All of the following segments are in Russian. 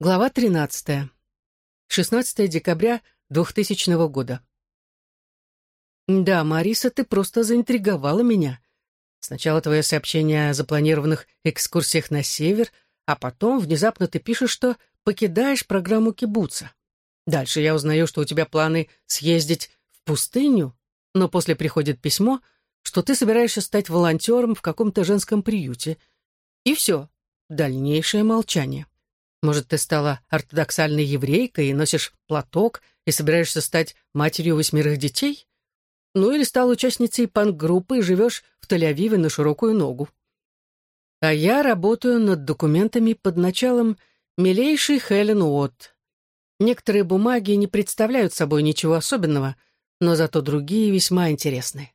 Глава 13. 16 декабря 2000 года. Да, Мариса, ты просто заинтриговала меня. Сначала твое сообщение о запланированных экскурсиях на север, а потом внезапно ты пишешь, что покидаешь программу кибуца. Дальше я узнаю, что у тебя планы съездить в пустыню, но после приходит письмо, что ты собираешься стать волонтером в каком-то женском приюте. И все. Дальнейшее молчание. Может, ты стала ортодоксальной еврейкой и носишь платок и собираешься стать матерью восьмерых детей? Ну или стала участницей панк-группы и живешь в Тель-Авиве на широкую ногу. А я работаю над документами под началом милейшей Хелен Уотт. Некоторые бумаги не представляют собой ничего особенного, но зато другие весьма интересны.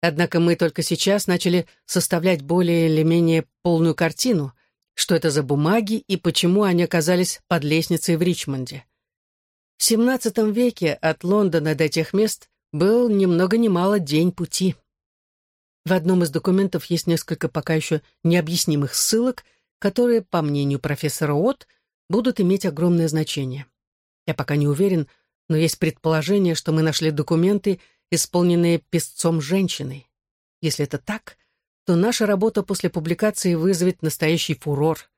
Однако мы только сейчас начали составлять более или менее полную картину — что это за бумаги и почему они оказались под лестницей в Ричмонде. В XVII веке от Лондона до тех мест был ни много ни мало день пути. В одном из документов есть несколько пока еще необъяснимых ссылок, которые, по мнению профессора От, будут иметь огромное значение. Я пока не уверен, но есть предположение, что мы нашли документы, исполненные песцом женщиной. Если это так, то наша работа после публикации вызовет настоящий фурор.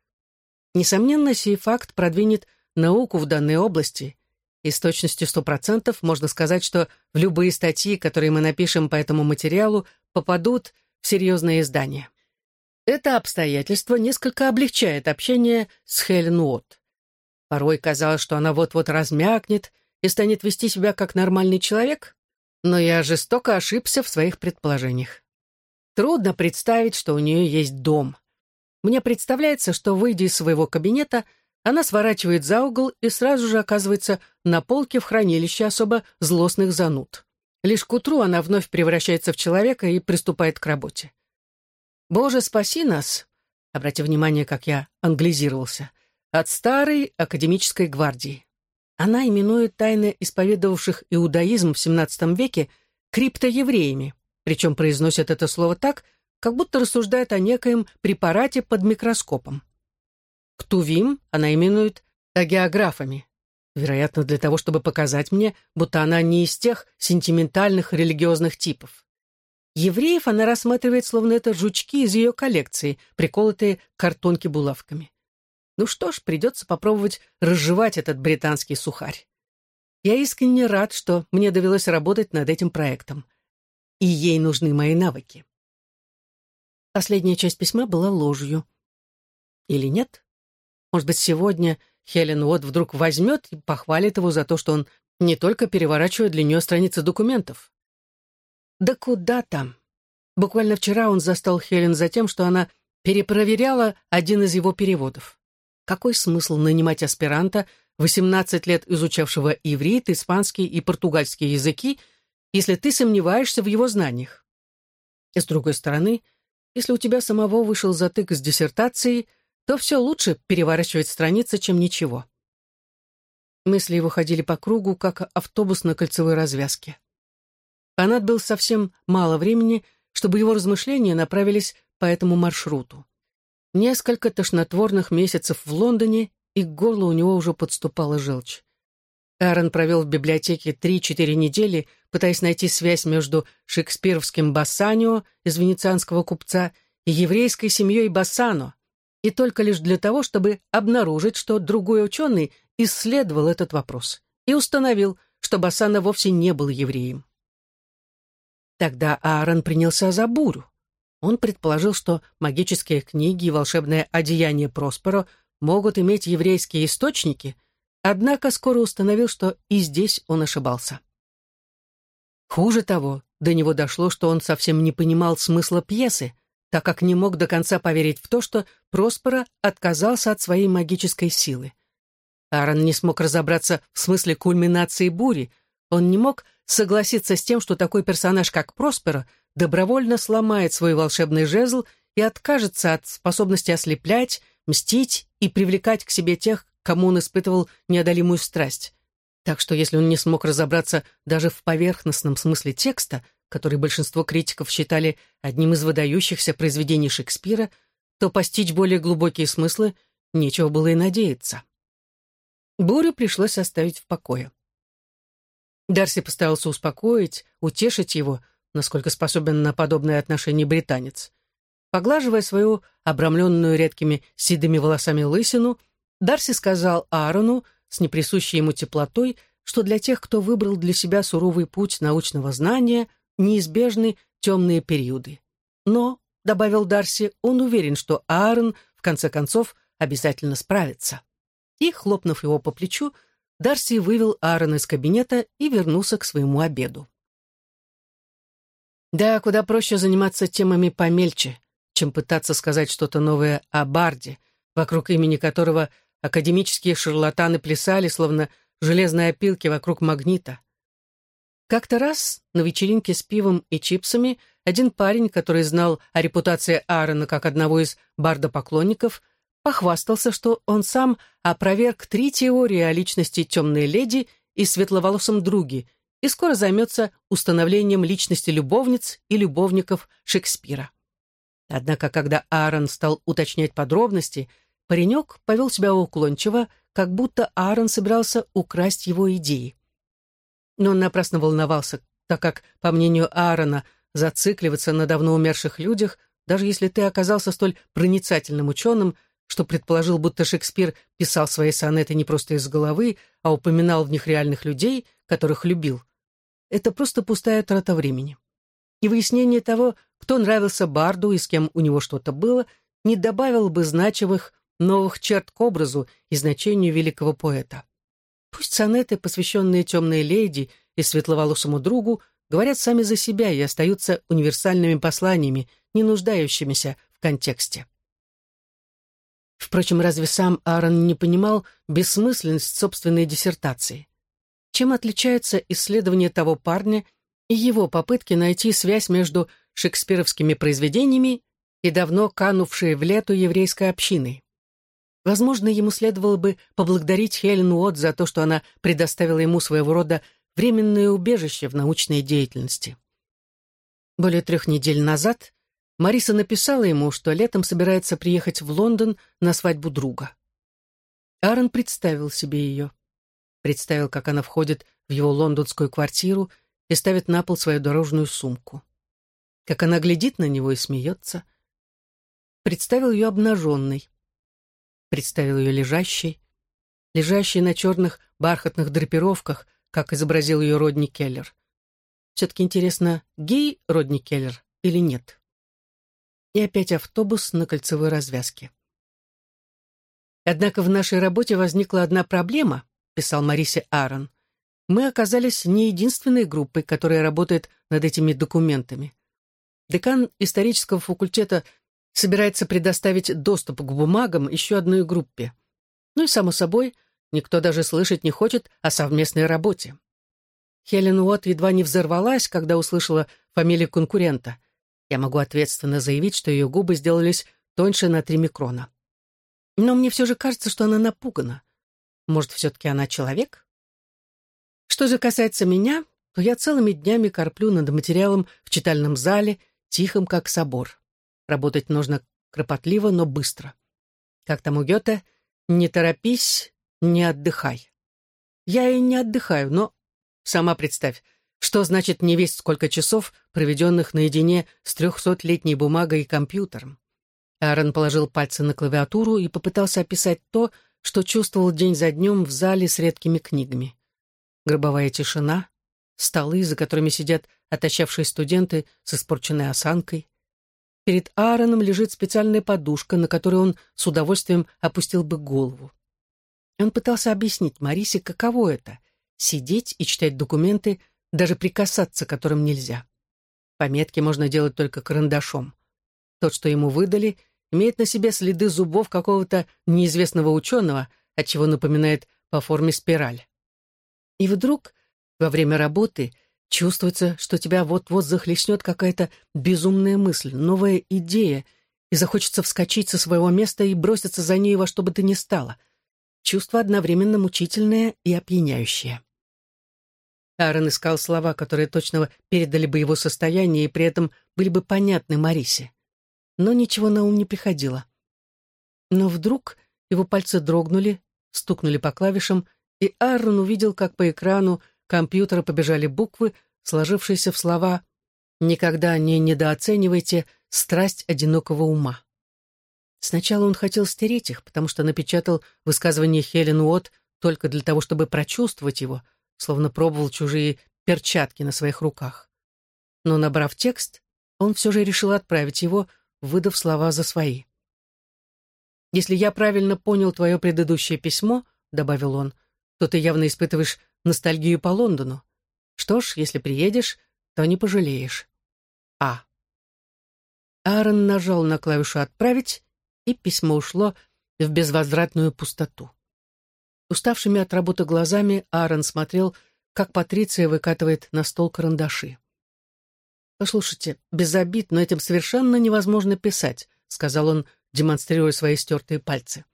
Несомненно, сей факт продвинет науку в данной области, и с точностью 100% можно сказать, что в любые статьи, которые мы напишем по этому материалу, попадут в серьезное издание. Это обстоятельство несколько облегчает общение с Хелен Уотт. Порой казалось, что она вот-вот размякнет и станет вести себя как нормальный человек, но я жестоко ошибся в своих предположениях. Трудно представить, что у нее есть дом. Мне представляется, что, выйдя из своего кабинета, она сворачивает за угол и сразу же оказывается на полке в хранилище особо злостных зануд. Лишь к утру она вновь превращается в человека и приступает к работе. «Боже, спаси нас!» Обратите внимание, как я англизировался. От старой академической гвардии. Она именует тайно исповедовавших иудаизм в XVII веке криптоевреями причем произносят это слово так, как будто рассуждает о некоем препарате под микроскопом. Ктувим она именует агеографами, вероятно, для того, чтобы показать мне, будто она не из тех сентиментальных религиозных типов. Евреев она рассматривает, словно это жучки из ее коллекции, приколотые картонки булавками. Ну что ж, придется попробовать разжевать этот британский сухарь. Я искренне рад, что мне довелось работать над этим проектом и ей нужны мои навыки. Последняя часть письма была ложью. Или нет? Может быть, сегодня Хелен Уотт вдруг возьмет и похвалит его за то, что он не только переворачивает для нее страницы документов. Да куда там? Буквально вчера он застал Хелен за тем, что она перепроверяла один из его переводов. Какой смысл нанимать аспиранта, 18 лет изучавшего иврит, испанский и португальский языки, если ты сомневаешься в его знаниях. И с другой стороны, если у тебя самого вышел затык с диссертацией, то все лучше переворачивать страницы, чем ничего. Мысли его ходили по кругу, как автобус на кольцевой развязке. Понадобилось совсем мало времени, чтобы его размышления направились по этому маршруту. Несколько тошнотворных месяцев в Лондоне, и к горлу у него уже подступала желчь. Аарон провел в библиотеке три-четыре недели, пытаясь найти связь между шекспировским Бассанио из венецианского купца и еврейской семьей Бассано, и только лишь для того, чтобы обнаружить, что другой ученый исследовал этот вопрос и установил, что Бассано вовсе не был евреем. Тогда Аарон принялся за бурю. Он предположил, что магические книги и волшебное одеяние Просперо могут иметь еврейские источники — Однако скоро установил, что и здесь он ошибался. Хуже того, до него дошло, что он совсем не понимал смысла пьесы, так как не мог до конца поверить в то, что Проспера отказался от своей магической силы. Аарон не смог разобраться в смысле кульминации бури, он не мог согласиться с тем, что такой персонаж, как Проспера, добровольно сломает свой волшебный жезл и откажется от способности ослеплять, мстить и привлекать к себе тех, кому он испытывал неодолимую страсть. Так что если он не смог разобраться даже в поверхностном смысле текста, который большинство критиков считали одним из выдающихся произведений Шекспира, то постичь более глубокие смыслы нечего было и надеяться. Бурю пришлось оставить в покое. Дарси постарался успокоить, утешить его, насколько способен на подобное отношение британец. Поглаживая свою обрамленную редкими седыми волосами лысину, Дарси сказал Аарону с неприсущей ему теплотой, что для тех, кто выбрал для себя суровый путь научного знания, неизбежны темные периоды. Но, — добавил Дарси, — он уверен, что Аарон, в конце концов, обязательно справится. И, хлопнув его по плечу, Дарси вывел Аарона из кабинета и вернулся к своему обеду. Да, куда проще заниматься темами помельче, чем пытаться сказать что-то новое о Барде, вокруг имени которого академические шарлатаны плясали, словно железные опилки вокруг магнита. Как-то раз на вечеринке с пивом и чипсами один парень, который знал о репутации Аарона как одного из бардопоклонников, похвастался, что он сам опроверг три теории о личности темной леди и светловолосом друге и скоро займется установлением личности любовниц и любовников Шекспира. Однако, когда Аарон стал уточнять подробности, паренек повел себя уклончиво, как будто Аарон собирался украсть его идеи. Но он напрасно волновался, так как, по мнению Аарона, зацикливаться на давно умерших людях, даже если ты оказался столь проницательным ученым, что предположил, будто Шекспир писал свои сонеты не просто из головы, а упоминал в них реальных людей, которых любил, это просто пустая трата времени. И выяснение того, кто нравился Барду и с кем у него что-то было, не добавило бы значимых новых черт к образу и значению великого поэта. Пусть сонеты, посвященные темной леди и светловолосому другу, говорят сами за себя и остаются универсальными посланиями, не нуждающимися в контексте. Впрочем, разве сам Аарон не понимал бессмысленность собственной диссертации? Чем отличается исследование того парня и его попытки найти связь между шекспировскими произведениями и давно канувшей в лету еврейской общиной? Возможно, ему следовало бы поблагодарить Хелен Уотт за то, что она предоставила ему своего рода временное убежище в научной деятельности. Более трех недель назад Мариса написала ему, что летом собирается приехать в Лондон на свадьбу друга. Аарон представил себе ее представил, как она входит в его лондонскую квартиру и ставит на пол свою дорожную сумку. Как она глядит на него и смеется. Представил ее обнаженной. Представил ее лежащей, лежащей на черных бархатных драпировках, как изобразил ее Родни Келлер. Все-таки интересно, гей Родни Келлер или нет? И опять автобус на кольцевой развязке. Однако в нашей работе возникла одна проблема, писал Марисе Аарон, мы оказались не единственной группой, которая работает над этими документами. Декан исторического факультета собирается предоставить доступ к бумагам еще одной группе. Ну и, само собой, никто даже слышать не хочет о совместной работе. Хелен Уотт едва не взорвалась, когда услышала фамилию конкурента. Я могу ответственно заявить, что ее губы сделались тоньше на три микрона. Но мне все же кажется, что она напугана. Может, все-таки она человек? Что же касается меня, то я целыми днями корплю над материалом в читальном зале, тихом, как собор. Работать нужно кропотливо, но быстро. Как там у Гёте, не торопись, не отдыхай. Я и не отдыхаю, но сама представь, что значит не весть сколько часов, проведенных наедине с трехсотлетней бумагой и компьютером. Аарон положил пальцы на клавиатуру и попытался описать то, что чувствовал день за днем в зале с редкими книгами. Гробовая тишина, столы, за которыми сидят отощавшие студенты с испорченной осанкой. Перед Аароном лежит специальная подушка, на которой он с удовольствием опустил бы голову. Он пытался объяснить Марисе, каково это — сидеть и читать документы, даже прикасаться к которым нельзя. Пометки можно делать только карандашом. Тот, что ему выдали, имеет на себе следы зубов какого-то неизвестного ученого, отчего напоминает по форме спираль. И вдруг, во время работы, чувствуется, что тебя вот-вот захлестнет какая-то безумная мысль, новая идея, и захочется вскочить со своего места и броситься за ней во что бы то ни стало. Чувство одновременно мучительное и опьяняющее. Аарон искал слова, которые точно передали бы его состояние и при этом были бы понятны Марисе но ничего на ум не приходило. Но вдруг его пальцы дрогнули, стукнули по клавишам, и Аарон увидел, как по экрану компьютера побежали буквы, сложившиеся в слова «Никогда не недооценивайте страсть одинокого ума». Сначала он хотел стереть их, потому что напечатал высказывание Хелен Уотт только для того, чтобы прочувствовать его, словно пробовал чужие перчатки на своих руках. Но, набрав текст, он все же решил отправить его, выдав слова за свои. «Если я правильно понял твое предыдущее письмо», — добавил он, «то ты явно испытываешь ностальгию по Лондону. Что ж, если приедешь, то не пожалеешь. А». Аарон нажал на клавишу «Отправить», и письмо ушло в безвозвратную пустоту. Уставшими от работы глазами Аарон смотрел, как Патриция выкатывает на стол карандаши. «Послушайте, без обид, но этим совершенно невозможно писать», сказал он, демонстрируя свои стертые пальцы.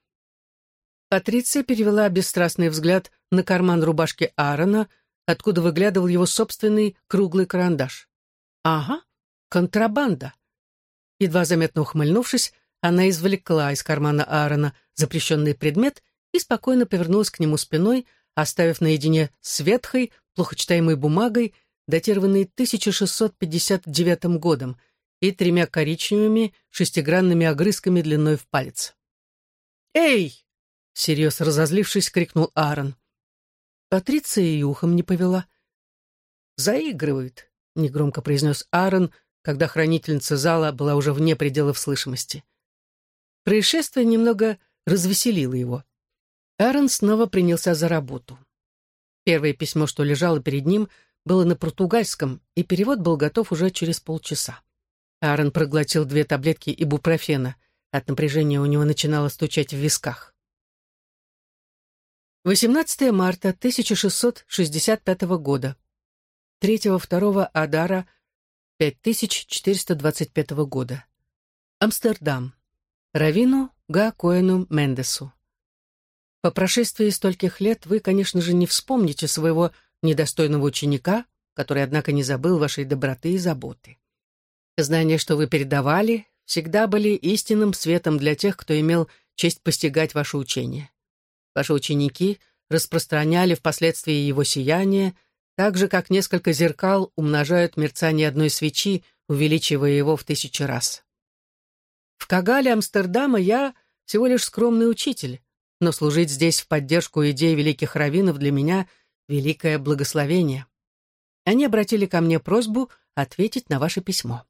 Патриция перевела бесстрастный взгляд на карман рубашки Аарона, откуда выглядывал его собственный круглый карандаш. «Ага, контрабанда». Едва заметно ухмыльнувшись, она извлекла из кармана Аарона запрещенный предмет и спокойно повернулась к нему спиной, оставив наедине с ветхой, плохо читаемой бумагой, датированной 1659 годом, и тремя коричневыми шестигранными огрызками длиной в палец. «Эй!» — всерьез разозлившись, крикнул Аарон. Патриция и ухом не повела. «Заигрывает», — негромко произнес Аарон, когда хранительница зала была уже вне пределов слышимости. Происшествие немного развеселило его. Аарон снова принялся за работу. Первое письмо, что лежало перед ним, было на португальском, и перевод был готов уже через полчаса. Аарон проглотил две таблетки ибупрофена. От напряжения у него начинало стучать в висках. 18 марта 1665 года. 3-2 Адара 5425 года. Амстердам. Равину Га Коэну Мендесу. По прошествии стольких лет вы, конечно же, не вспомните своего недостойного ученика, который, однако, не забыл вашей доброты и заботы. Знания, что вы передавали, всегда были истинным светом для тех, кто имел честь постигать ваше учение. Ваши ученики распространяли впоследствии его сияние, так же, как несколько зеркал умножают мерцание одной свечи, увеличивая его в тысячи раз. В Кагале Амстердама я всего лишь скромный учитель, но служить здесь в поддержку идей великих раввинов для меня — великое благословение. Они обратили ко мне просьбу ответить на ваше письмо.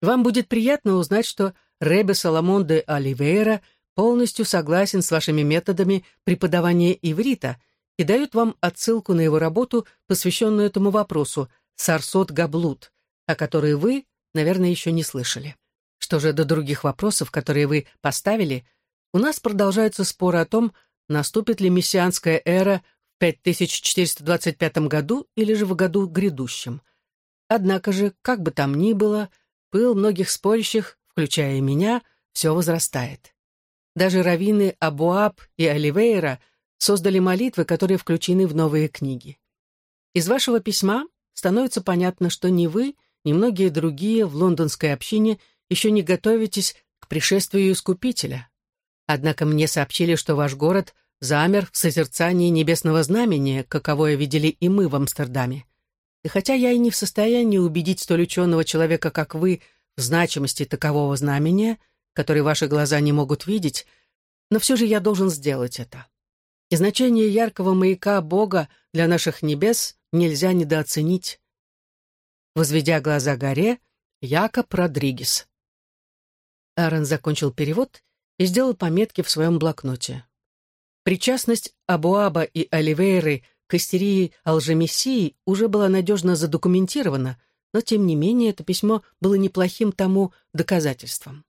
Вам будет приятно узнать, что Ребе Соломон де Оливейра полностью согласен с вашими методами преподавания иврита и дает вам отсылку на его работу, посвященную этому вопросу «Сарсот Габлут», о которой вы, наверное, еще не слышали. Что же до других вопросов, которые вы поставили, у нас продолжаются споры о том, наступит ли мессианская эра в 5425 году или же в году грядущем. Однако же, как бы там ни было, пыл многих спорящих, включая меня, все возрастает. Даже раввины Абуаб и Оливейра создали молитвы, которые включены в новые книги. Из вашего письма становится понятно, что ни вы, ни многие другие в лондонской общине еще не готовитесь к пришествию Искупителя. Однако мне сообщили, что ваш город замер в созерцании небесного знамения, каковое видели и мы в Амстердаме. И хотя я и не в состоянии убедить столь ученого человека, как вы, в значимости такового знамения, который ваши глаза не могут видеть, но все же я должен сделать это. И значение яркого маяка Бога для наших небес нельзя недооценить. Возведя глаза горе, Якоб Родригес. Аарон закончил перевод и сделал пометки в своем блокноте. Причастность Абуаба и Оливейры к истерии лжемессии уже была надежно задокументирована, но, тем не менее, это письмо было неплохим тому доказательством.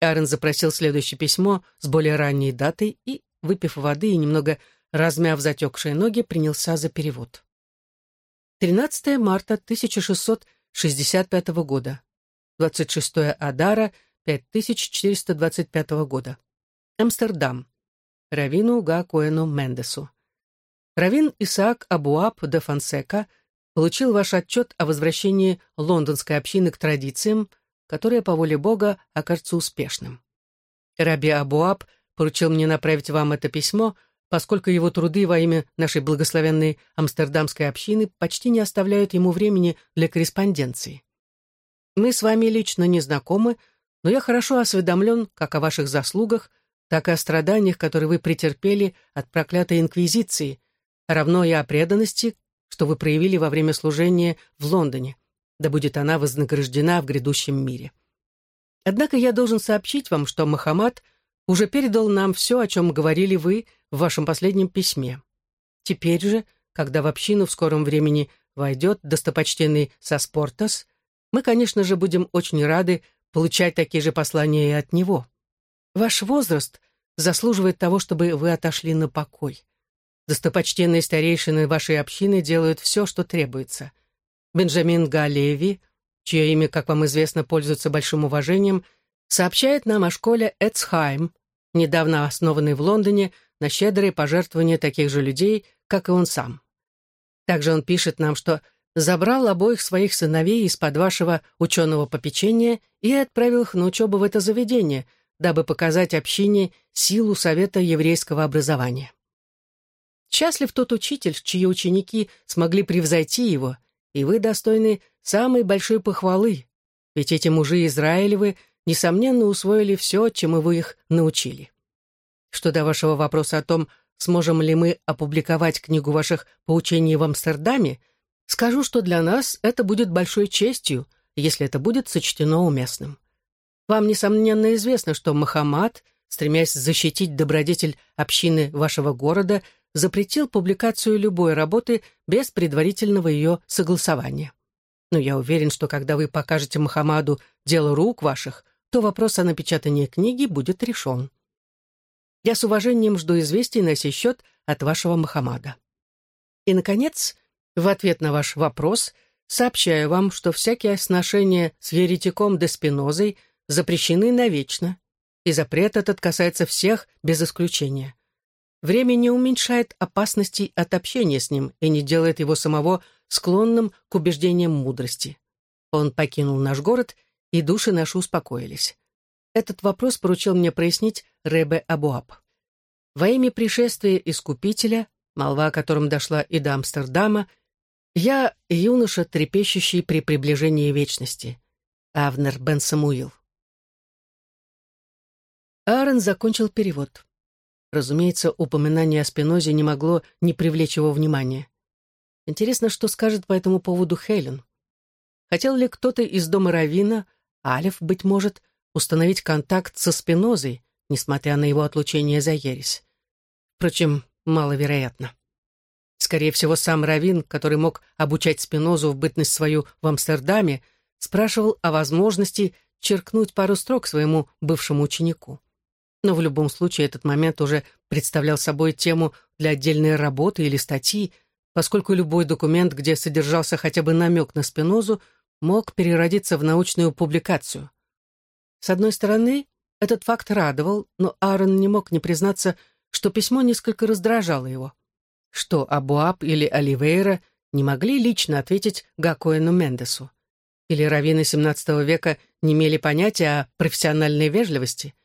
Аарон запросил следующее письмо с более ранней датой и, выпив воды и немного размяв затекшие ноги, принялся за перевод. 13 марта 1665 года. 26 Адара 5425 года. Амстердам. Равину Га Коэну Мендесу. Равин Исаак Абуаб де Фонсека получил ваш отчет о возвращении лондонской общины к традициям, которое по воле Бога окажется успешным. Раби Абуаб поручил мне направить вам это письмо, поскольку его труды во имя нашей благословенной амстердамской общины почти не оставляют ему времени для корреспонденции. Мы с вами лично не знакомы, но я хорошо осведомлен как о ваших заслугах, так и о страданиях, которые вы претерпели от проклятой инквизиции, равно и о преданности, что вы проявили во время служения в Лондоне, да будет она вознаграждена в грядущем мире. Однако я должен сообщить вам, что Махамад уже передал нам все, о чем говорили вы в вашем последнем письме. Теперь же, когда в общину в скором времени войдет достопочтенный Соспортас, мы, конечно же, будем очень рады получать такие же послания и от него. Ваш возраст заслуживает того, чтобы вы отошли на покой. Достопочтенные старейшины вашей общины делают все, что требуется. Бенджамин Галеви, чье имя, как вам известно, пользуется большим уважением, сообщает нам о школе Эцхайм, недавно основанной в Лондоне на щедрые пожертвования таких же людей, как и он сам. Также он пишет нам, что забрал обоих своих сыновей из-под вашего ученого попечения и отправил их на учебу в это заведение, дабы показать общине силу Совета еврейского образования. Счастлив тот учитель, чьи ученики смогли превзойти его, и вы достойны самой большой похвалы, ведь эти мужи Израилевы, несомненно, усвоили все, чему вы их научили. Что до вашего вопроса о том, сможем ли мы опубликовать книгу ваших поучений в Амстердаме, скажу, что для нас это будет большой честью, если это будет сочтено уместным. Вам, несомненно, известно, что Махамад, стремясь защитить добродетель общины вашего города, запретил публикацию любой работы без предварительного ее согласования. Но я уверен, что когда вы покажете Мухаммаду дело рук ваших, то вопрос о напечатании книги будет решен. Я с уважением жду известий на сей счет от вашего Мухаммада. И, наконец, в ответ на ваш вопрос сообщаю вам, что всякие сношения с еретиком Деспинозой запрещены навечно, и запрет этот касается всех без исключения. Время не уменьшает опасностей от общения с ним и не делает его самого склонным к убеждениям мудрости. Он покинул наш город, и души наши успокоились. Этот вопрос поручил мне прояснить Ребе Абуаб. Во имя пришествия Искупителя, молва о котором дошла и до Амстердама, я юноша, трепещущий при приближении вечности. Авнер Бен Самуил. Аарон закончил перевод. Разумеется, упоминание о Спинозе не могло не привлечь его внимания. Интересно, что скажет по этому поводу Хелен. Хотел ли кто-то из дома Равина, Алиф, быть может, установить контакт со Спинозой, несмотря на его отлучение за ересь? Впрочем, маловероятно. Скорее всего, сам Равин, который мог обучать Спинозу в бытность свою в Амстердаме, спрашивал о возможности черкнуть пару строк своему бывшему ученику. Но в любом случае этот момент уже представлял собой тему для отдельной работы или статьи, поскольку любой документ, где содержался хотя бы намек на спинозу, мог переродиться в научную публикацию. С одной стороны, этот факт радовал, но Аарон не мог не признаться, что письмо несколько раздражало его. Что Абуаб или Оливейра не могли лично ответить Гакоэну Мендесу. Или раввины XVII века не имели понятия о профессиональной вежливости –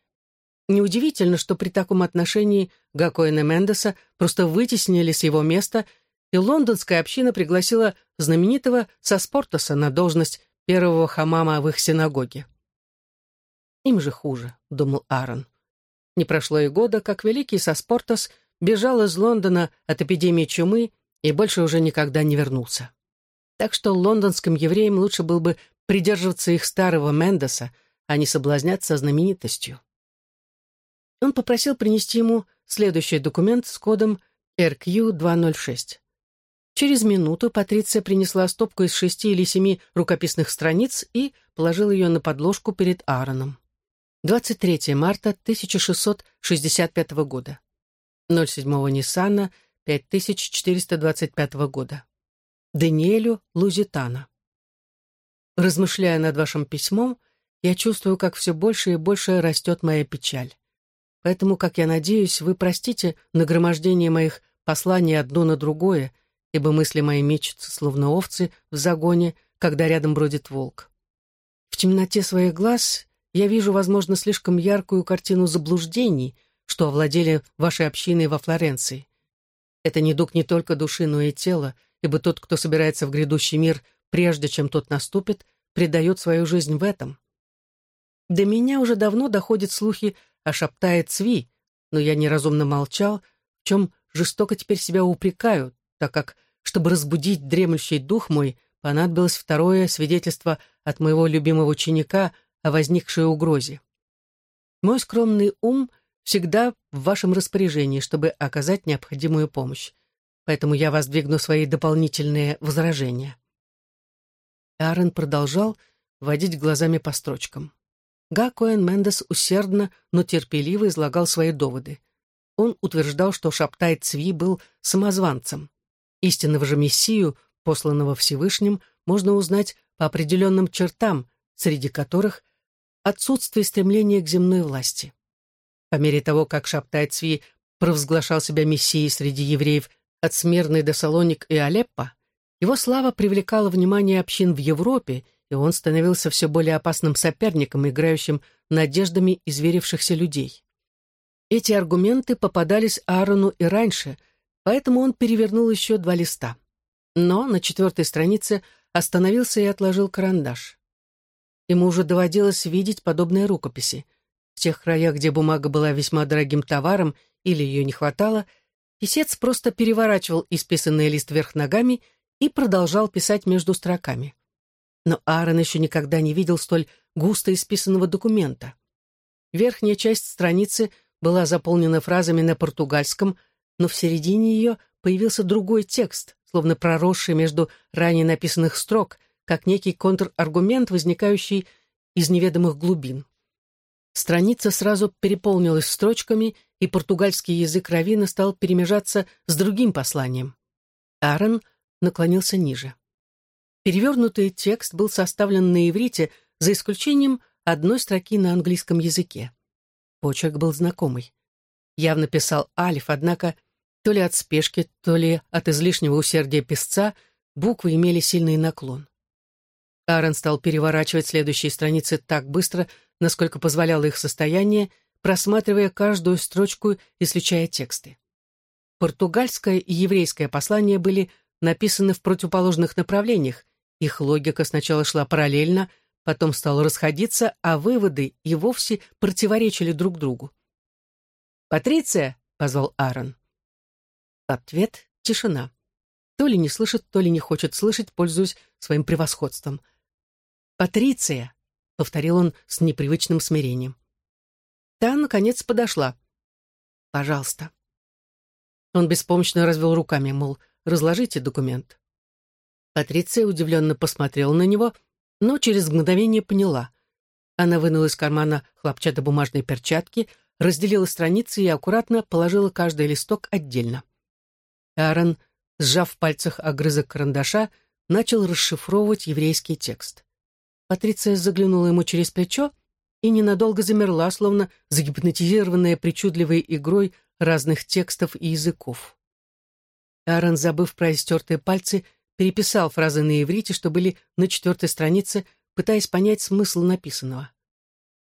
Неудивительно, что при таком отношении Гакоэна Мендеса просто вытеснили с его места, и лондонская община пригласила знаменитого Соспортоса на должность первого хамама в их синагоге. «Им же хуже», — думал Аарон. Не прошло и года, как великий Соспортос бежал из Лондона от эпидемии чумы и больше уже никогда не вернулся. Так что лондонским евреям лучше было бы придерживаться их старого Мендеса, а не соблазняться знаменитостью он попросил принести ему следующий документ с кодом RQ-206. Через минуту Патриция принесла стопку из шести или семи рукописных страниц и положила ее на подложку перед Аароном. 23 марта 1665 года. 07 Ниссана 5425 года. Даниэлю Лузитана. Размышляя над вашим письмом, я чувствую, как все больше и больше растет моя печаль. Поэтому, как я надеюсь, вы простите нагромождение моих посланий одно на другое, ибо мысли мои мечутся, словно овцы в загоне, когда рядом бродит волк. В темноте своих глаз я вижу, возможно, слишком яркую картину заблуждений, что овладели вашей общиной во Флоренции. Это недуг не только души, но и тела, ибо тот, кто собирается в грядущий мир, прежде чем тот наступит, предает свою жизнь в этом. До меня уже давно доходят слухи о Шаптае Цви, но я неразумно молчал, в чем жестоко теперь себя упрекаю, так как, чтобы разбудить дремлющий дух мой, понадобилось второе свидетельство от моего любимого ученика о возникшей угрозе. Мой скромный ум всегда в вашем распоряжении, чтобы оказать необходимую помощь, поэтому я воздвигну свои дополнительные возражения. Аарон продолжал водить глазами по строчкам. Га Коэн Мендес усердно, но терпеливо излагал свои доводы. Он утверждал, что Шаптай Цви был самозванцем. Истинного же Мессию, посланного Всевышним, можно узнать по определенным чертам, среди которых отсутствие стремления к земной власти. По мере того, как Шаптай Цви провозглашал себя Мессией среди евреев от Смирны до Салоник и Алеппо, его слава привлекала внимание общин в Европе, и он становился все более опасным соперником, играющим надеждами изверившихся людей. Эти аргументы попадались Аарону и раньше, поэтому он перевернул еще два листа. Но на четвертой странице остановился и отложил карандаш. Ему уже доводилось видеть подобные рукописи. В тех краях, где бумага была весьма дорогим товаром или ее не хватало, писец просто переворачивал исписанный лист вверх ногами и продолжал писать между строками. Но Аарон еще никогда не видел столь густо исписанного документа. Верхняя часть страницы была заполнена фразами на португальском, но в середине ее появился другой текст, словно проросший между ранее написанных строк, как некий контраргумент, возникающий из неведомых глубин. Страница сразу переполнилась строчками, и португальский язык Равина стал перемежаться с другим посланием. Аарон — наклонился ниже. Перевернутый текст был составлен на иврите, за исключением одной строки на английском языке. Почерк был знакомый. Явно писал Альф, однако то ли от спешки, то ли от излишнего усердия писца буквы имели сильный наклон. Аарон стал переворачивать следующие страницы так быстро, насколько позволяло их состояние, просматривая каждую строчку и сличая тексты. Португальское и еврейское послание были написаны в противоположных направлениях. Их логика сначала шла параллельно, потом стала расходиться, а выводы и вовсе противоречили друг другу. «Патриция!» — позвал Аарон. Ответ — тишина. То ли не слышит, то ли не хочет слышать, пользуясь своим превосходством. «Патриция!» — повторил он с непривычным смирением. Та, наконец, подошла. «Пожалуйста». Он беспомощно развел руками, мол, — Разложите документ». Патриция удивленно посмотрела на него, но через мгновение поняла. Она вынула из кармана хлопчатобумажные перчатки, разделила страницы и аккуратно положила каждый листок отдельно. Аарон, сжав в пальцах огрызок карандаша, начал расшифровывать еврейский текст. Патриция заглянула ему через плечо и ненадолго замерла, словно загипнотизированная причудливой игрой разных текстов и языков. Аарон, забыв про истертые пальцы, переписал фразы на иврите, что были на четвертой странице, пытаясь понять смысл написанного.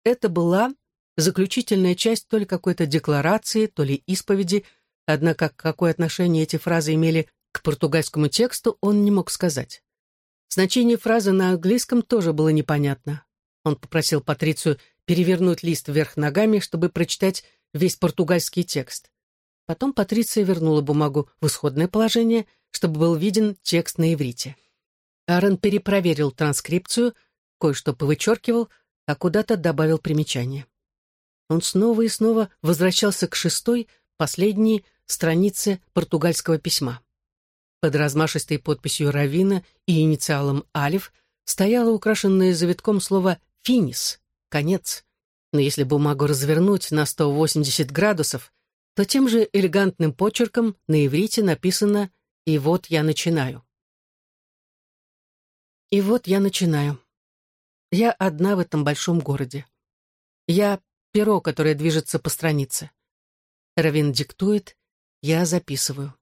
Это была заключительная часть то ли какой-то декларации, то ли исповеди, однако какое отношение эти фразы имели к португальскому тексту, он не мог сказать. Значение фразы на английском тоже было непонятно. Он попросил Патрицию перевернуть лист вверх ногами, чтобы прочитать весь португальский текст. Потом Патриция вернула бумагу в исходное положение, чтобы был виден текст на иврите. Аарон перепроверил транскрипцию, кое-что повычеркивал, а куда-то добавил примечание. Он снова и снова возвращался к шестой, последней странице португальского письма. Под размашистой подписью Равина и инициалом «Алиф» стояло украшенное завитком слово «финис» — «конец». Но если бумагу развернуть на 180 градусов, то тем же элегантным почерком на иврите написано «И вот я начинаю». И вот я начинаю. Я одна в этом большом городе. Я перо, которое движется по странице. Равин диктует, я записываю.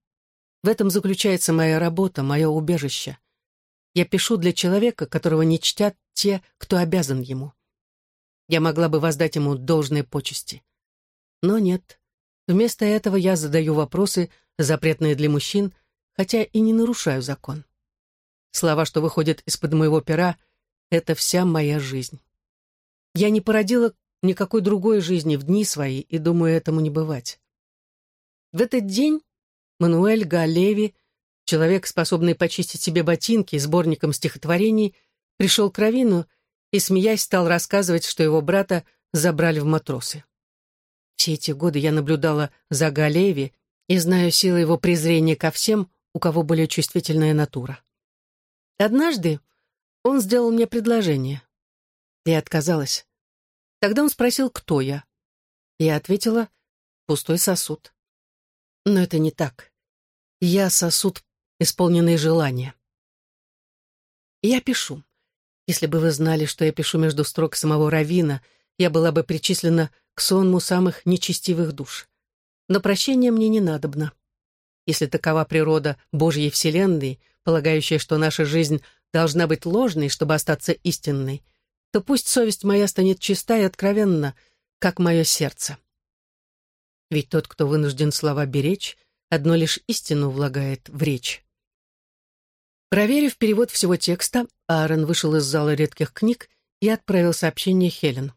В этом заключается моя работа, мое убежище. Я пишу для человека, которого не чтят те, кто обязан ему. Я могла бы воздать ему должные почести. Но нет, Вместо этого я задаю вопросы, запретные для мужчин, хотя и не нарушаю закон. Слова, что выходят из-под моего пера, — это вся моя жизнь. Я не породила никакой другой жизни в дни свои, и думаю, этому не бывать. В этот день Мануэль Галеви, человек, способный почистить себе ботинки сборником стихотворений, пришел к Равину и, смеясь, стал рассказывать, что его брата забрали в матросы. Все эти годы я наблюдала за Галеви и знаю силы его презрения ко всем, у кого более чувствительная натура. Однажды он сделал мне предложение. Я отказалась. Тогда он спросил, кто я. Я ответила, пустой сосуд. Но это не так. Я сосуд, исполненный желания. Я пишу. Если бы вы знали, что я пишу между строк самого Равина, я была бы причислена к сонму самых нечестивых душ. Но прощения мне не надобно. Если такова природа Божьей Вселенной, полагающая, что наша жизнь должна быть ложной, чтобы остаться истинной, то пусть совесть моя станет чиста и откровенна, как мое сердце. Ведь тот, кто вынужден слова беречь, одно лишь истину влагает в речь. Проверив перевод всего текста, Аарон вышел из зала редких книг и отправил сообщение Хелен.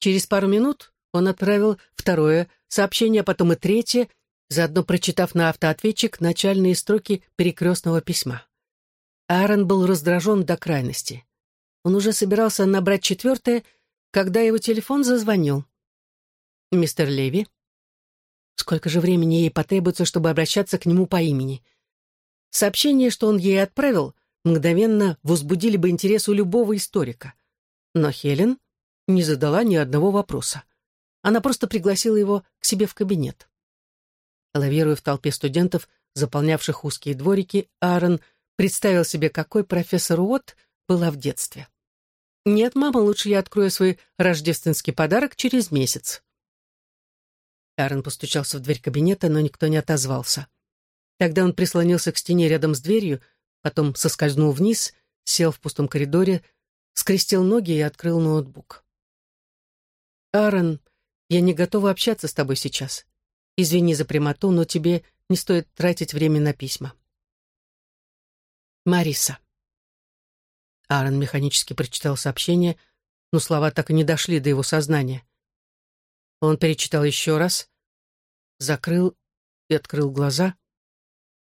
Через пару минут он отправил второе сообщение, а потом и третье, заодно прочитав на автоответчик начальные строки перекрестного письма. Аарон был раздражен до крайности. Он уже собирался набрать четвертое, когда его телефон зазвонил. «Мистер Леви?» Сколько же времени ей потребуется, чтобы обращаться к нему по имени? Сообщение, что он ей отправил, мгновенно возбудили бы интерес у любого историка. Но Хелен не задала ни одного вопроса. Она просто пригласила его к себе в кабинет. Лавируя в толпе студентов, заполнявших узкие дворики, Аарон представил себе, какой профессор Уотт была в детстве. «Нет, мама, лучше я открою свой рождественский подарок через месяц». Аарон постучался в дверь кабинета, но никто не отозвался. Тогда он прислонился к стене рядом с дверью, потом соскользнул вниз, сел в пустом коридоре, скрестил ноги и открыл ноутбук. «Аарон, я не готова общаться с тобой сейчас. Извини за прямоту, но тебе не стоит тратить время на письма». Мариса. Аарон механически прочитал сообщение, но слова так и не дошли до его сознания. Он перечитал еще раз, закрыл и открыл глаза.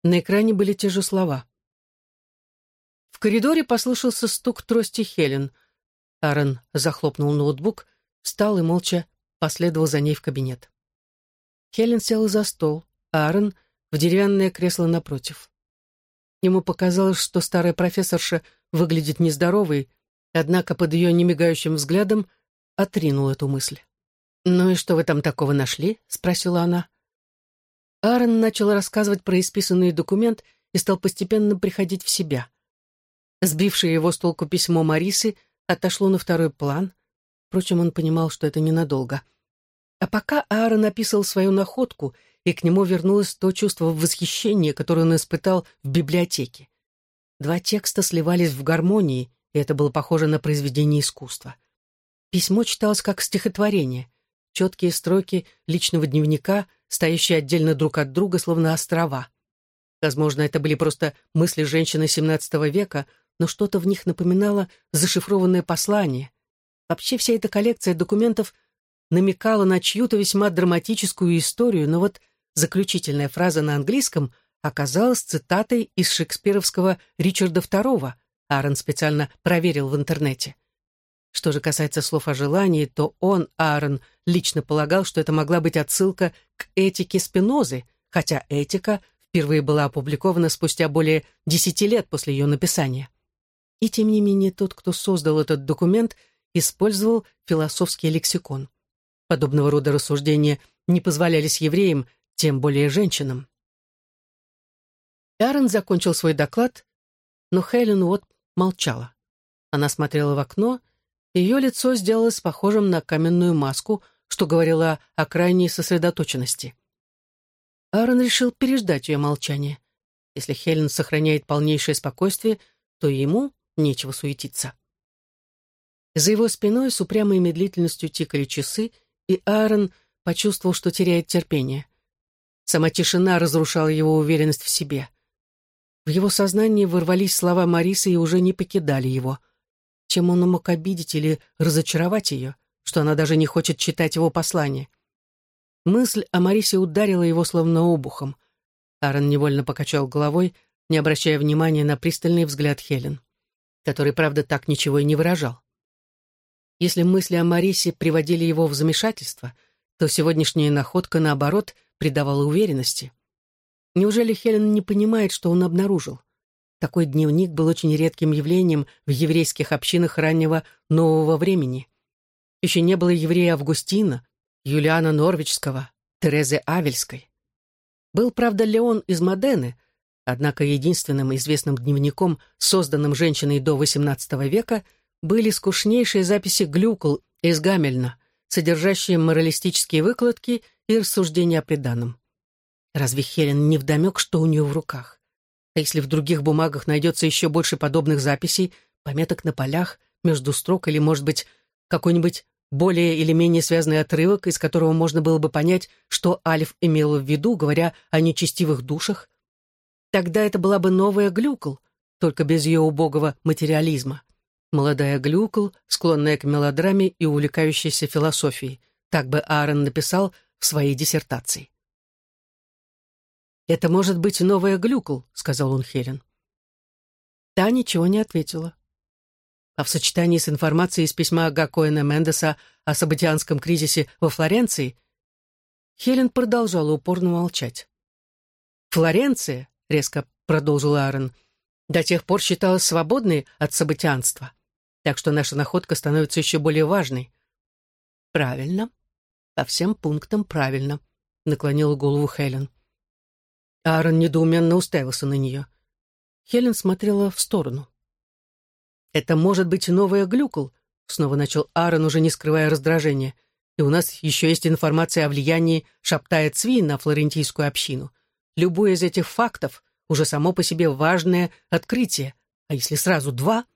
На экране были те же слова. В коридоре послышался стук трости Хелен. Аарон захлопнул ноутбук, встал и молча последовал за ней в кабинет. Хелен села за стол, а Аарон — в деревянное кресло напротив. Ему показалось, что старая профессорша выглядит нездоровой, однако под ее немигающим взглядом отринул эту мысль. «Ну и что вы там такого нашли?» — спросила она. Аарон начал рассказывать про исписанный документ и стал постепенно приходить в себя. Сбившее его с толку письмо Марисы отошло на второй план. Впрочем, он понимал, что это ненадолго. А пока Аарон написал свою находку — и к нему вернулось то чувство восхищения, которое он испытал в библиотеке. Два текста сливались в гармонии, и это было похоже на произведение искусства. Письмо читалось как стихотворение, четкие строки личного дневника, стоящие отдельно друг от друга, словно острова. Возможно, это были просто мысли женщины XVII века, но что-то в них напоминало зашифрованное послание. Вообще вся эта коллекция документов намекала на чью-то весьма драматическую историю, но вот Заключительная фраза на английском оказалась цитатой из шекспировского Ричарда II, Аарон специально проверил в интернете. Что же касается слов о желании, то он, Аарон, лично полагал, что это могла быть отсылка к этике Спинозы, хотя этика впервые была опубликована спустя более десяти лет после ее написания. И тем не менее тот, кто создал этот документ, использовал философский лексикон. Подобного рода рассуждения не позволялись евреям, тем более женщинам. Аарон закончил свой доклад, но Хелен вот молчала. Она смотрела в окно, и ее лицо сделалось похожим на каменную маску, что говорило о крайней сосредоточенности. Аарон решил переждать ее молчание. Если Хелен сохраняет полнейшее спокойствие, то ему нечего суетиться. За его спиной с упрямой медлительностью тикали часы, и Аарон почувствовал, что теряет терпение. Сама тишина разрушала его уверенность в себе. В его сознании вырвались слова Марисы и уже не покидали его. Чем он мог обидеть или разочаровать ее, что она даже не хочет читать его послание? Мысль о Марисе ударила его словно обухом. Аарон невольно покачал головой, не обращая внимания на пристальный взгляд Хелен, который, правда, так ничего и не выражал. Если мысли о Марисе приводили его в замешательство, то сегодняшняя находка, наоборот, придавала уверенности. Неужели Хелен не понимает, что он обнаружил? Такой дневник был очень редким явлением в еврейских общинах раннего нового времени. Еще не было еврея Августина, Юлиана Норвичского, Терезы Авельской. Был, правда, Леон из Модены, однако единственным известным дневником, созданным женщиной до XVIII века — были скучнейшие записи Глюкл из Гамельна, содержащие моралистические выкладки и рассуждения о преданном. Разве Хелен не вдомек, что у нее в руках? А если в других бумагах найдется еще больше подобных записей, пометок на полях, между строк или, может быть, какой-нибудь более или менее связанный отрывок, из которого можно было бы понять, что Альф имел в виду, говоря о нечестивых душах, тогда это была бы новая Глюкл, только без ее убогого материализма. Молодая Глюкл, склонная к мелодраме и увлекающаяся философией. Так бы Аарон написал в своей диссертации. «Это может быть новая Глюкл», — сказал он Хелен. Та ничего не ответила. А в сочетании с информацией из письма Гакоэна Мендеса о сабатианском кризисе во Флоренции, Хелен продолжала упорно молчать. «Флоренция», — резко продолжил Аарон, — до тех пор считалась свободной от событианства так что наша находка становится еще более важной. Правильно. По всем пунктам правильно, наклонила голову Хелен. Аарон недоуменно уставился на нее. Хелен смотрела в сторону. «Это может быть новая Глюкл», — снова начал Аарон, уже не скрывая раздражения. «И у нас еще есть информация о влиянии Шаптая Цви на флорентийскую общину. Любое из этих фактов уже само по себе важное открытие, а если сразу два —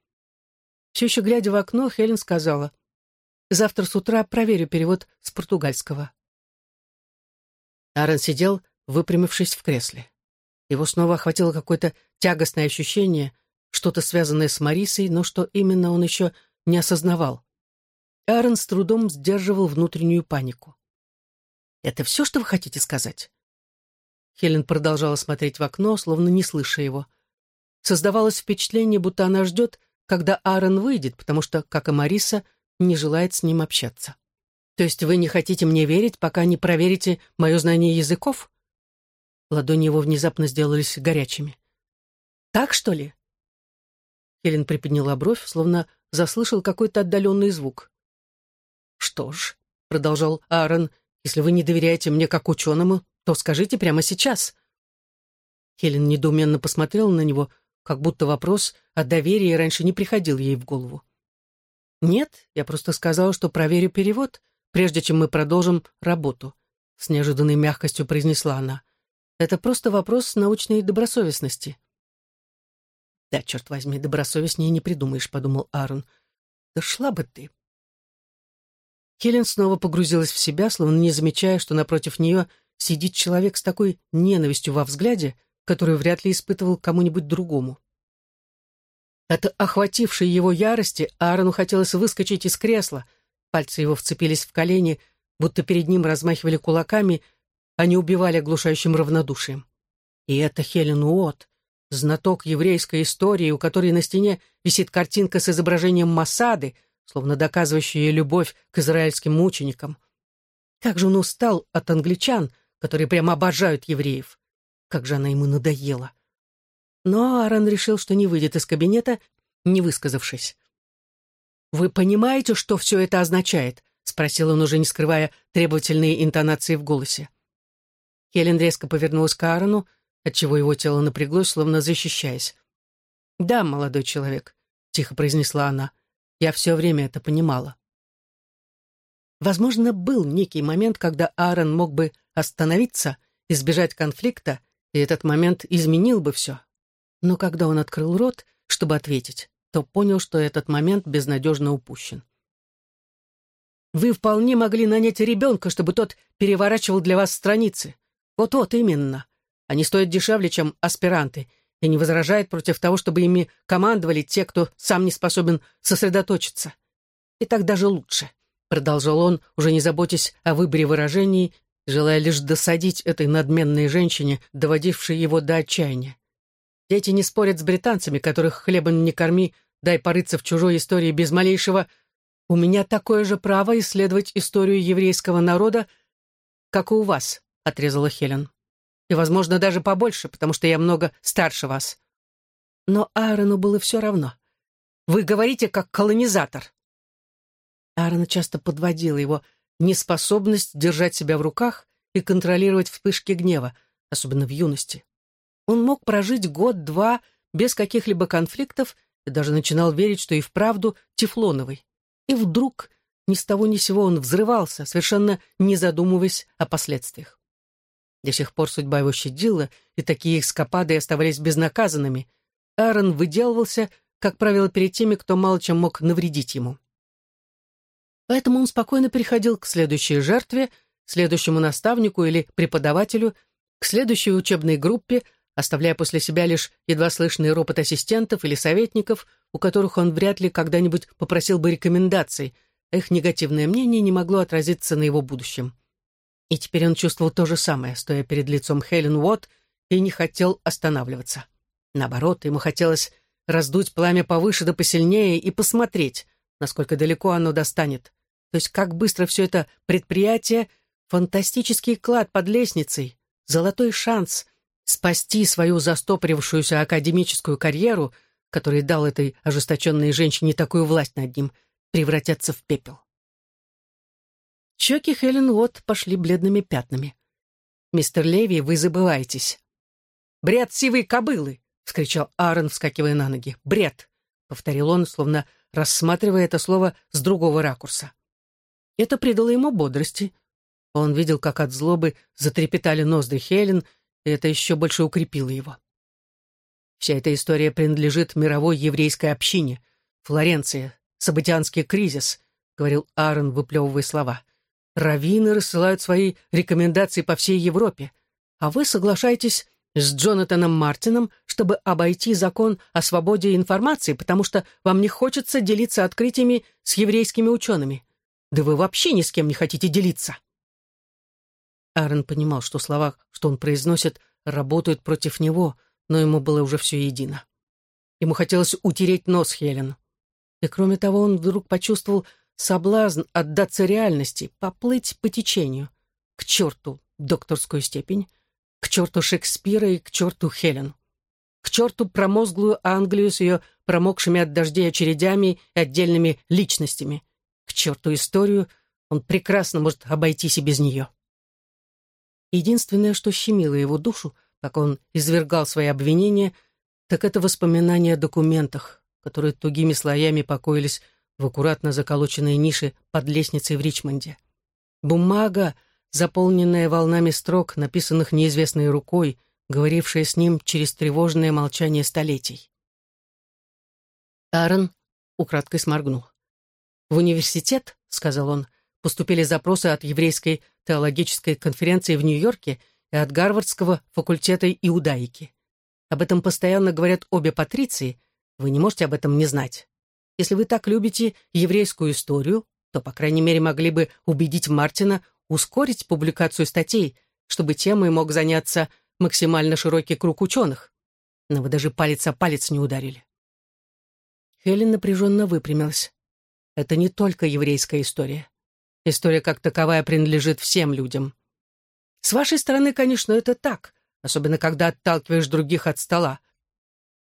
все еще глядя в окно, Хелен сказала, «Завтра с утра проверю перевод с португальского». Аарон сидел, выпрямившись в кресле. Его снова охватило какое-то тягостное ощущение, что-то связанное с Марисой, но что именно он еще не осознавал. Аарон с трудом сдерживал внутреннюю панику. «Это все, что вы хотите сказать?» Хелен продолжала смотреть в окно, словно не слыша его. Создавалось впечатление, будто она ждет, когда Аарон выйдет, потому что, как и Мариса, не желает с ним общаться. То есть вы не хотите мне верить, пока не проверите мое знание языков? Ладони его внезапно сделались горячими. Так, что ли? Хелен приподняла бровь, словно заслышал какой-то отдаленный звук. «Что ж», — продолжал Аарон, — «если вы не доверяете мне как ученому, то скажите прямо сейчас». Хелен недоуменно посмотрела на него, — как будто вопрос о доверии раньше не приходил ей в голову. «Нет, я просто сказала, что проверю перевод, прежде чем мы продолжим работу», — с неожиданной мягкостью произнесла она. «Это просто вопрос научной добросовестности». «Да, черт возьми, добросовестнее не придумаешь», — подумал Аарон. «Да шла бы ты». Хелен снова погрузилась в себя, словно не замечая, что напротив нее сидит человек с такой ненавистью во взгляде, которую вряд ли испытывал кому-нибудь другому. От охватившей его ярости Аарону хотелось выскочить из кресла. Пальцы его вцепились в колени, будто перед ним размахивали кулаками, а не убивали оглушающим равнодушием. И это Хелен Уотт, знаток еврейской истории, у которой на стене висит картинка с изображением Масады, словно доказывающая ее любовь к израильским мученикам. Как же он устал от англичан, которые прямо обожают евреев. Как же она ему надоела. Но Аарон решил, что не выйдет из кабинета, не высказавшись. «Вы понимаете, что все это означает?» — спросил он, уже не скрывая требовательные интонации в голосе. Хелен резко повернулась к Аарону, отчего его тело напряглось, словно защищаясь. «Да, молодой человек», — тихо произнесла она, — «я все время это понимала». Возможно, был некий момент, когда Аарон мог бы остановиться, избежать конфликта и этот момент изменил бы все. Но когда он открыл рот, чтобы ответить, то понял, что этот момент безнадежно упущен. Вы вполне могли нанять ребенка, чтобы тот переворачивал для вас страницы. Вот-вот именно. Они стоят дешевле, чем аспиранты, и не возражает против того, чтобы ими командовали те, кто сам не способен сосредоточиться. И так даже лучше, — продолжал он, уже не заботясь о выборе выражений, желая лишь досадить этой надменной женщине, доводившей его до отчаяния. Дети не спорят с британцами, которых хлебом не корми, дай порыться в чужой истории без малейшего «У меня такое же право исследовать историю еврейского народа, как и у вас», — отрезала Хелен. «И, возможно, даже побольше, потому что я много старше вас». Но Аарону было все равно. «Вы говорите, как колонизатор». Аарона часто подводила его неспособность держать себя в руках и контролировать вспышки гнева, особенно в юности. Он мог прожить год-два без каких-либо конфликтов и даже начинал верить, что и вправду тефлоновый. И вдруг ни с того ни сего он взрывался, совершенно не задумываясь о последствиях. До сих пор судьба его щадила, и такие эскапады оставались безнаказанными. Аарон выделывался, как правило, перед теми, кто мало чем мог навредить ему. Поэтому он спокойно переходил к следующей жертве, следующему наставнику или преподавателю, к следующей учебной группе, оставляя после себя лишь едва слышный ропот ассистентов или советников, у которых он вряд ли когда-нибудь попросил бы рекомендаций, а их негативное мнение не могло отразиться на его будущем. И теперь он чувствовал то же самое, стоя перед лицом Хелен Уотт, и не хотел останавливаться. Наоборот, ему хотелось раздуть пламя повыше да посильнее и посмотреть, насколько далеко оно достанет. То есть как быстро все это предприятие, фантастический клад под лестницей, золотой шанс спасти свою застопорившуюся академическую карьеру, который дал этой ожесточенной женщине такую власть над ним, превратятся в пепел. Щеки Хелен Уотт пошли бледными пятнами. «Мистер Леви, вы забываетесь». «Бред сивой кобылы!» — вскричал Аарон, вскакивая на ноги. «Бред!» — повторил он, словно рассматривая это слово с другого ракурса. Это придало ему бодрости. Он видел, как от злобы затрепетали ноздри Хелен, и это еще больше укрепило его. Вся эта история принадлежит мировой еврейской общине. Флоренция, Событианский кризис, — говорил Аарон, выплевывая слова. Раввины рассылают свои рекомендации по всей Европе, а вы соглашаетесь с Джонатаном Мартином, чтобы обойти закон о свободе информации, потому что вам не хочется делиться открытиями с еврейскими учеными. Да вы вообще ни с кем не хотите делиться. Аарон понимал, что слова, что он произносит, работают против него, но ему было уже все едино. Ему хотелось утереть нос Хелен. И кроме того, он вдруг почувствовал соблазн отдаться реальности, поплыть по течению. К черту докторскую степень, к черту Шекспира и к черту Хелен. К черту промозглую Англию с ее промокшими от дождей очередями и отдельными личностями. К черту историю, он прекрасно может обойтись и без нее. Единственное, что щемило его душу, как он извергал свои обвинения, так это воспоминания о документах, которые тугими слоями покоились в аккуратно заколоченной нише под лестницей в Ричмонде. Бумага, заполненная волнами строк, написанных неизвестной рукой, говорившая с ним через тревожное молчание столетий. Аарон украдкой сморгнул. «В университет, — сказал он, — поступили запросы от еврейской теологической конференции в Нью-Йорке и от Гарвардского факультета иудаики. Об этом постоянно говорят обе патриции, вы не можете об этом не знать. Если вы так любите еврейскую историю, то, по крайней мере, могли бы убедить Мартина ускорить публикацию статей, чтобы темой мог заняться максимально широкий круг ученых. Но вы даже палец о палец не ударили. Хелен напряженно выпрямилась. Это не только еврейская история. История как таковая принадлежит всем людям. С вашей стороны, конечно, это так, особенно когда отталкиваешь других от стола.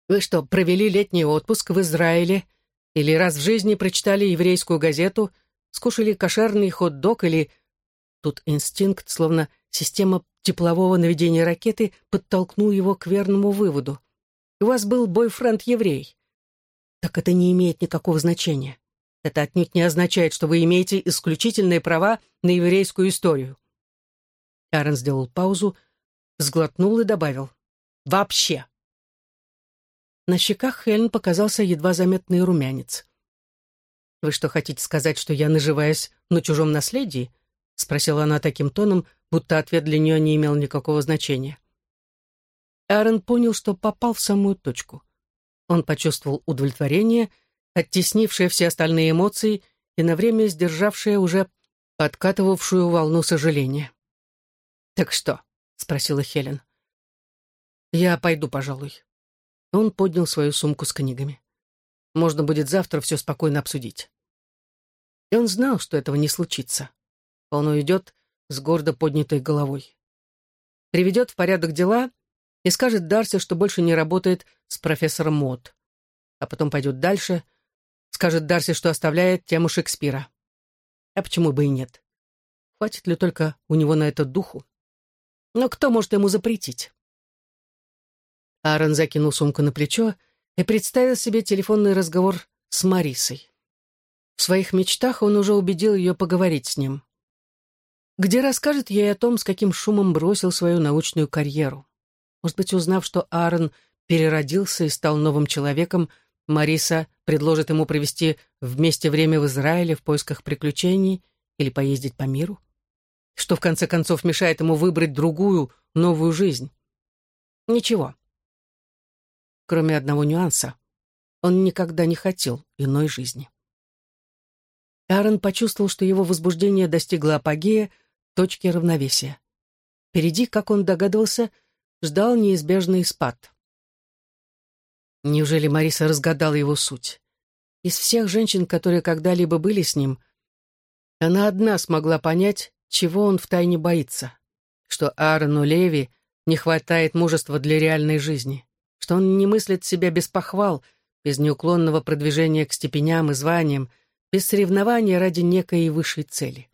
Вы что, провели летний отпуск в Израиле? Или раз в жизни прочитали еврейскую газету, скушали кошерный хот-дог или Тут инстинкт, словно система теплового наведения ракеты, подтолкнул его к верному выводу. У вас был бойфренд-еврей. Так это не имеет никакого значения. Это отнюдь не означает, что вы имеете исключительные права на еврейскую историю. Аарон сделал паузу, сглотнул и добавил. «Вообще!» На щеках Хелен показался едва заметный румянец. «Вы что, хотите сказать, что я наживаюсь на чужом наследии?» — спросила она таким тоном, будто ответ для нее не имел никакого значения. Аарон понял, что попал в самую точку. Он почувствовал удовлетворение, оттеснившее все остальные эмоции и на время сдержавшее уже подкатывавшую волну сожаления. «Так что?» — спросила Хелен. «Я пойду, пожалуй». Он поднял свою сумку с книгами. «Можно будет завтра все спокойно обсудить». И он знал, что этого не случится. Он уйдет с гордо поднятой головой. Приведет в порядок дела и скажет Дарси, что больше не работает с профессором Мот. А потом пойдет дальше, скажет Дарси, что оставляет тему Шекспира. А почему бы и нет? Хватит ли только у него на это духу? Но кто может ему запретить? Аарон закинул сумку на плечо и представил себе телефонный разговор с Марисой. В своих мечтах он уже убедил ее поговорить с ним. Где расскажет ей о том, с каким шумом бросил свою научную карьеру. Может быть, узнав, что Аарон переродился и стал новым человеком, Мариса предложит ему провести вместе время в Израиле в поисках приключений или поездить по миру? Что, в конце концов, мешает ему выбрать другую, новую жизнь? Ничего. Кроме одного нюанса. Он никогда не хотел иной жизни. Аарон почувствовал, что его возбуждение достигло апогея, точки равновесия. Впереди, как он догадывался, ждал неизбежный спад. Неужели Мариса разгадала его суть? Из всех женщин, которые когда-либо были с ним, она одна смогла понять, чего он втайне боится, что Аарону Леви не хватает мужества для реальной жизни, что он не мыслит себя без похвал, без неуклонного продвижения к степеням и званиям, без соревнования ради некой высшей цели.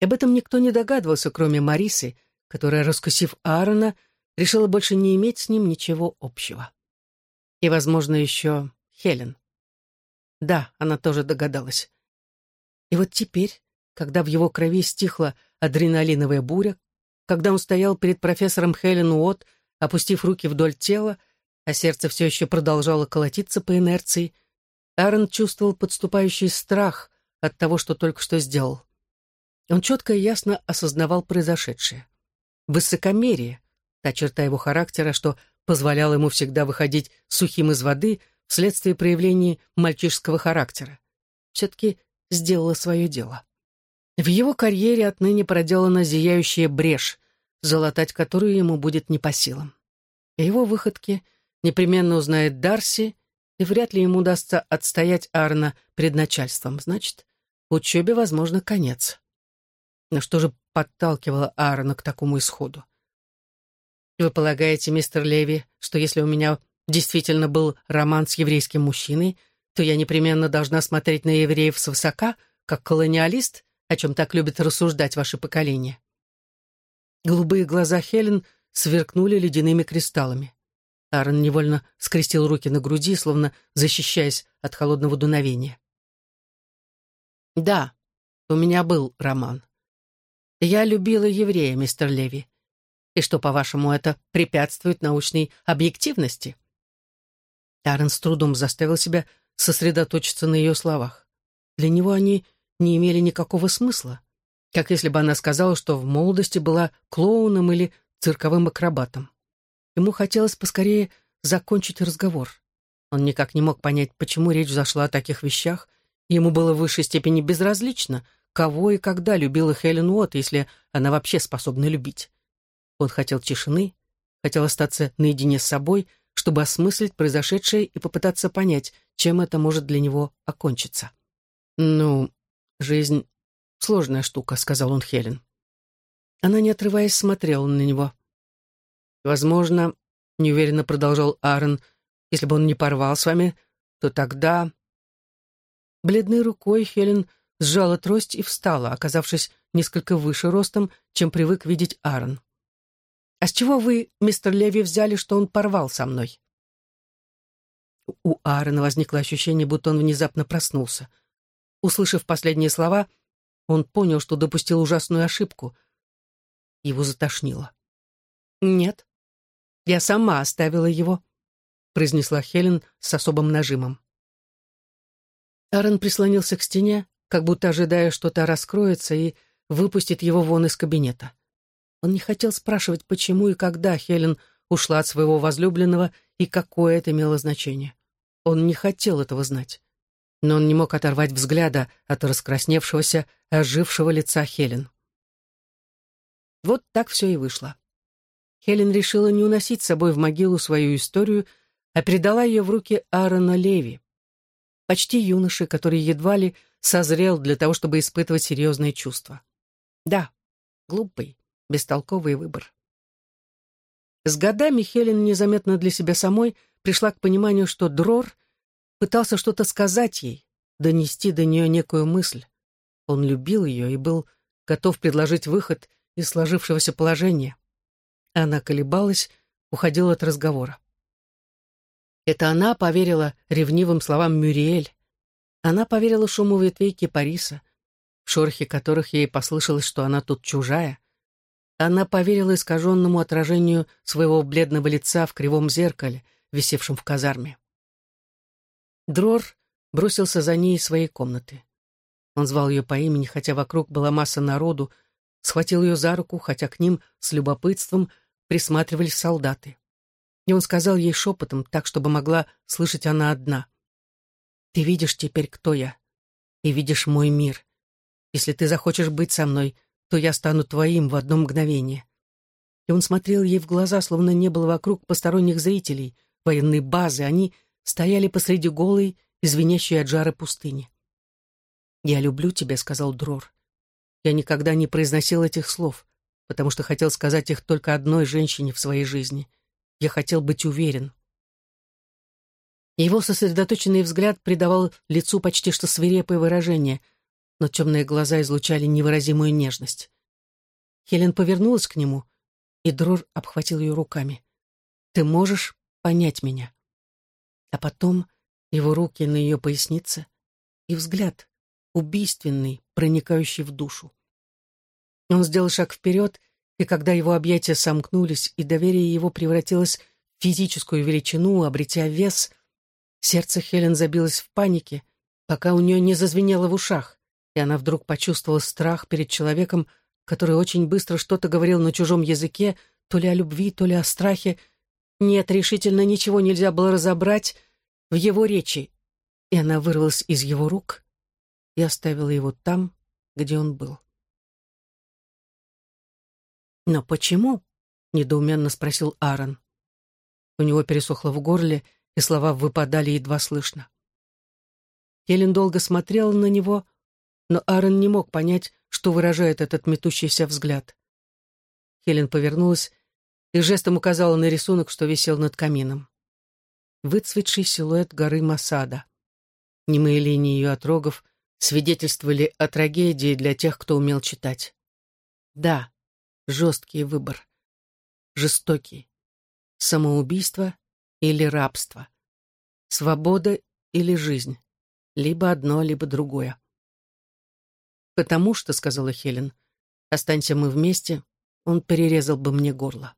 Об этом никто не догадывался, кроме Марисы, которая, раскусив Аарона, решила больше не иметь с ним ничего общего. И, возможно, еще Хелен. Да, она тоже догадалась. И вот теперь, когда в его крови стихла адреналиновая буря, когда он стоял перед профессором Хелен Уотт, опустив руки вдоль тела, а сердце все еще продолжало колотиться по инерции, Аарон чувствовал подступающий страх от того, что только что сделал. Он четко и ясно осознавал произошедшее. Высокомерие, та черта его характера, что позволял ему всегда выходить сухим из воды вследствие проявлений мальчишского характера. Все-таки сделала свое дело. В его карьере отныне проделана зияющая брешь, залатать которую ему будет не по силам. О его выходке непременно узнает Дарси, и вряд ли ему удастся отстоять Арна перед начальством. Значит, учебе, возможно, конец. Но что же подталкивало Аарона к такому исходу? Вы полагаете, мистер Леви, что если у меня действительно был роман с еврейским мужчиной, то я непременно должна смотреть на евреев свысока, как колониалист, о чем так любит рассуждать ваше поколение?» Голубые глаза Хелен сверкнули ледяными кристаллами. Аарон невольно скрестил руки на груди, словно защищаясь от холодного дуновения. «Да, у меня был роман. Я любила еврея, мистер Леви. И что, по-вашему, это препятствует научной объективности? Тарен с трудом заставил себя сосредоточиться на ее словах. Для него они не имели никакого смысла, как если бы она сказала, что в молодости была клоуном или цирковым акробатом. Ему хотелось поскорее закончить разговор. Он никак не мог понять, почему речь зашла о таких вещах, ему было в высшей степени безразлично, кого и когда любила Хелен Уотт, если она вообще способна любить. Он хотел тишины, хотел остаться наедине с собой, чтобы осмыслить произошедшее и попытаться понять, чем это может для него окончиться. «Ну, жизнь — сложная штука», — сказал он Хелен. Она, не отрываясь, смотрела на него. «Возможно, — неуверенно продолжал Аарон, — если бы он не порвал с вами, то тогда...» Бледной рукой Хелен сжала трость и встала, оказавшись несколько выше ростом, чем привык видеть Аарон. «А с чего вы, мистер Леви, взяли, что он порвал со мной?» У Аарона возникло ощущение, будто он внезапно проснулся. Услышав последние слова, он понял, что допустил ужасную ошибку. Его затошнило. «Нет, я сама оставила его», — произнесла Хелен с особым нажимом. Аарон прислонился к стене, как будто ожидая, что та раскроется и выпустит его вон из кабинета. Он не хотел спрашивать, почему и когда Хелен ушла от своего возлюбленного и какое это имело значение. Он не хотел этого знать. Но он не мог оторвать взгляда от раскрасневшегося, ожившего лица Хелен. Вот так все и вышло. Хелен решила не уносить с собой в могилу свою историю, а передала ее в руки Аарона Леви, почти юноши, который едва ли созрел для того, чтобы испытывать серьезные чувства. Да, глупый, бестолковый выбор. С годами Хелен незаметно для себя самой пришла к пониманию, что Дрор пытался что-то сказать ей, донести до нее некую мысль. Он любил ее и был готов предложить выход из сложившегося положения. Она колебалась, уходила от разговора. Это она поверила ревнивым словам Мюриэль. Она поверила шуму ветвей кипариса, в шорохе которых ей послышалось, что она тут чужая. Она поверила искаженному отражению своего бледного лица в кривом зеркале, висевшем в казарме. Дрор бросился за ней из своей комнаты. Он звал ее по имени, хотя вокруг была масса народу, схватил ее за руку, хотя к ним с любопытством присматривались солдаты. И он сказал ей шепотом, так, чтобы могла слышать она одна. «Ты видишь теперь, кто я, и видишь мой мир. Если ты захочешь быть со мной, то я стану твоим в одно мгновение. И он смотрел ей в глаза, словно не было вокруг посторонних зрителей, военной базы, они стояли посреди голой, извиняющей от жара пустыни. «Я люблю тебя», — сказал Дрор. Я никогда не произносил этих слов, потому что хотел сказать их только одной женщине в своей жизни. Я хотел быть уверен. Его сосредоточенный взгляд придавал лицу почти что свирепое выражение — но темные глаза излучали невыразимую нежность. Хелен повернулась к нему, и Друр обхватил ее руками. «Ты можешь понять меня?» А потом его руки на ее пояснице и взгляд, убийственный, проникающий в душу. Он сделал шаг вперед, и когда его объятия сомкнулись, и доверие его превратилось в физическую величину, обретя вес, сердце Хелен забилось в панике, пока у нее не зазвенело в ушах и она вдруг почувствовала страх перед человеком, который очень быстро что-то говорил на чужом языке, то ли о любви, то ли о страхе. Нет, решительно ничего нельзя было разобрать в его речи, и она вырвалась из его рук и оставила его там, где он был. «Но почему?» — недоуменно спросил Аарон. У него пересохло в горле, и слова выпадали едва слышно. Хелен долго смотрела на него, но Аарон не мог понять, что выражает этот метущийся взгляд. Хелен повернулась и жестом указала на рисунок, что висел над камином. Выцветший силуэт горы Масада. Немые линии ее отрогов свидетельствовали о трагедии для тех, кто умел читать. Да, жесткий выбор. Жестокий. Самоубийство или рабство. Свобода или жизнь. Либо одно, либо другое. «Потому что», — сказала Хелен, — «останься мы вместе, он перерезал бы мне горло».